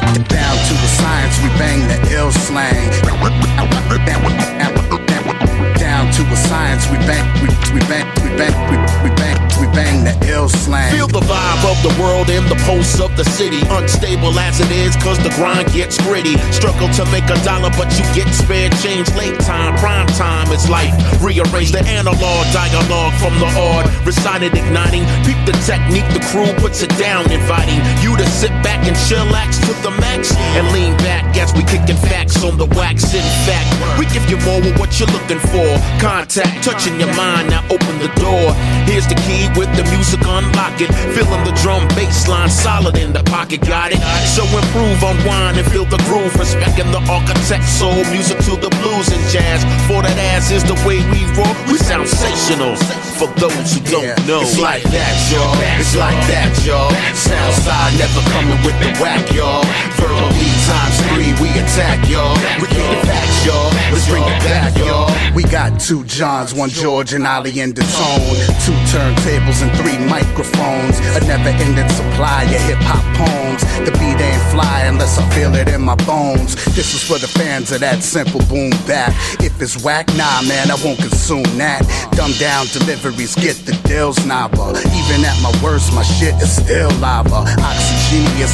Down to the science, we bang the ill slang. World in the pulse of the city. Unstable as it is, cause the grind gets gritty. Struggle to make a dollar, but you get spare change. Late time, prime time, it's life. Rearrange the analog dialogue from the odd. Recited igniting. Peep the technique, the crew puts it down, inviting you to sit back and chillax to the max. And lean back as we kicking facts on the wax. In fact, we give you more of what you're looking for. Contact, touching your mind, now open the door. Here's the key with the music, unlock it. Feeling the drum bass line solid in the pocket, got it. So improve, unwind, and feel the groove. Respecting the architect, soul music to the blues and jazz. For that ass is the way we roll. We sound sensational. For those who don't Yeah. know, It's like that, y'all. It's like that, y'all. Southside never coming with the whack, y'all. Verbally two Johns, one George and Ollie in the tone. Two turntables and three microphones. A never ending supply of hip hop poems. The beat ain't fly unless I feel it in my bones. This is for the fans of that simple boom bap. If it's whack, nah, man, I won't consume that. Dumb down deliveries get the deals knobber. Even at my worst, my shit is still lava.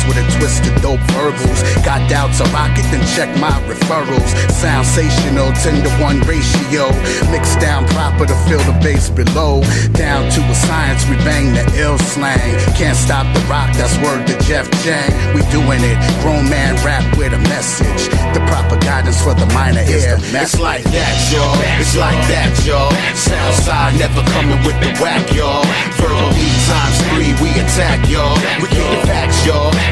With a twist of dope verbals. Got doubts, I rock it, then check my referrals. Sensational, 10 to 1 ratio. Mixed down proper to feel the bass below. Down to a science, we bang the ill slang. Can't stop the rock, that's word to Jeff Chang. We doing it, grown man rap with a message. The proper guidance for the minor is the it's like that, y'all. It's like that, y'all. Southside never coming with the whack, y'all. Verbally times three, we attack, y'all. We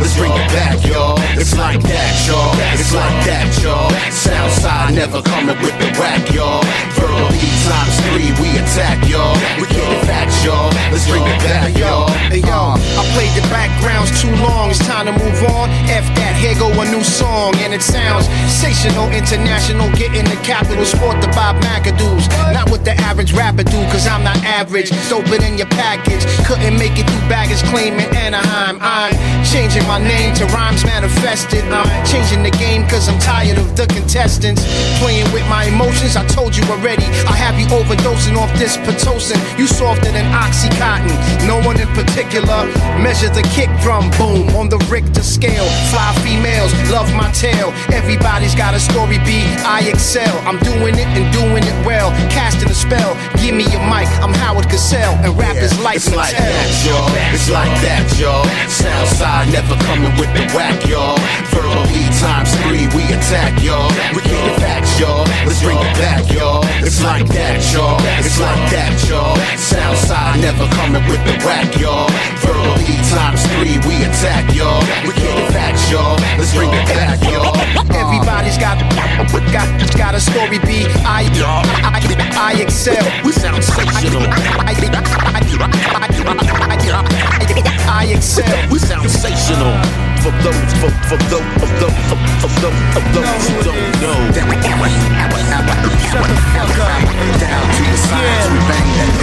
Let's bring it back, y'all. It's like that, y'all. It's like that, y'all. Southside never coming with the whack, y'all. Verbally times three, we attack, y'all. We get the facts, y'all. Let's bring it back, y'all. Hey yo, I played the backgrounds too long. It's time to move on. F that, here go a new song, and it sounds sensational, international. Getting the capital sport the Bob McAdoo's. Not what the average rapper do, cause I'm not average. Doper than your package. Couldn't make it through baggage claiming Anaheim. I'm changing my name to rhymes manifested. I'm changing the game cause I'm tired of the contestants. Playing with my emotions, I told you already. I have you overdosing off this Pitocin. You softer than Oxycontin. No one in particular. Measure the kick drum, boom, on the Richter scale. Fly females, love my tail. Everybody's got a story, B. I excel. I'm doing it and doing it well. Casting a spell. Give me your mic, I'm Howard Cosell. And rap is life It's like that, y'all. It's like that, y'all. Southside never coming with the whack, y'all. Verbally times three, we attack, y'all. We get the facts, y'all. Let's bring it back, y'all. It's like that, y'all. It's like that, y'all. Southside never coming with the whack, y'all. Verbally times three, we attack, y'all. We get the facts, y'all. Let's bring it back, y'all. Everybody's got got got a story. B. I Excel. we sound sensational. I, I excel. We sound sensational. For those, for, for those, for those, for, those, for those who don't know. Down to the science, we bang the ill